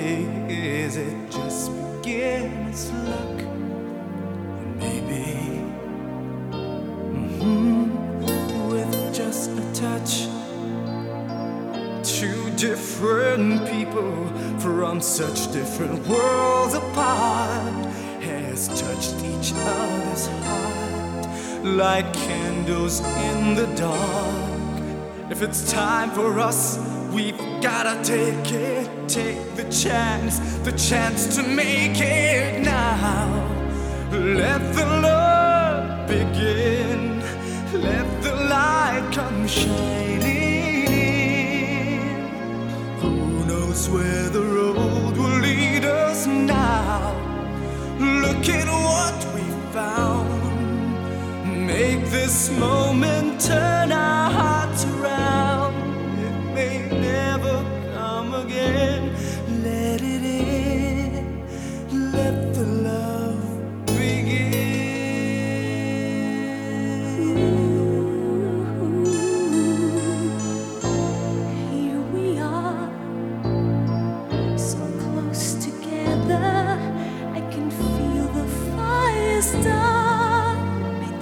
is it just beginner's luck? Maybe mhm, with just a touch. Two different people from such different worlds apart has touched each other's heart like candles in the dark. If it's time for us, we've gotta take it. Take the chance, the chance to make it now. Let the love begin. Let the light come shining in. Who knows where the road will lead us now? Look at what we found. Make this moment turn our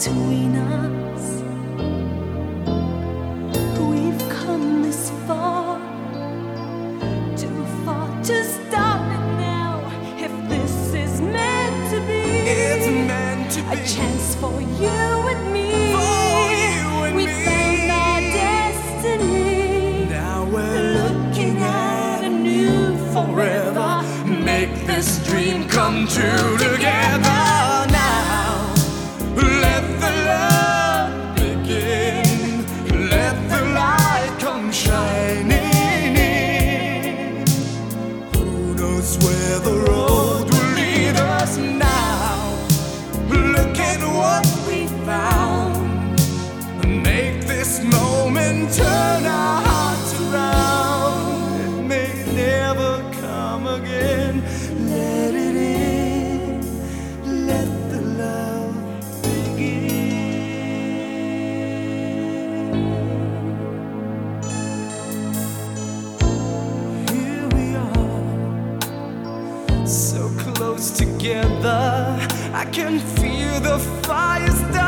between us. We've come this far, too far to stop it now. If this is meant to be, It's meant to be a chance for you and me. You and we me. found our destiny. Now we're Looking at a new forever. Make this dream come true turn our hearts around. It may never come again. Let it in. Let the love begin. Here we are, so close together. I can feel the fire.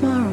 tomorrow.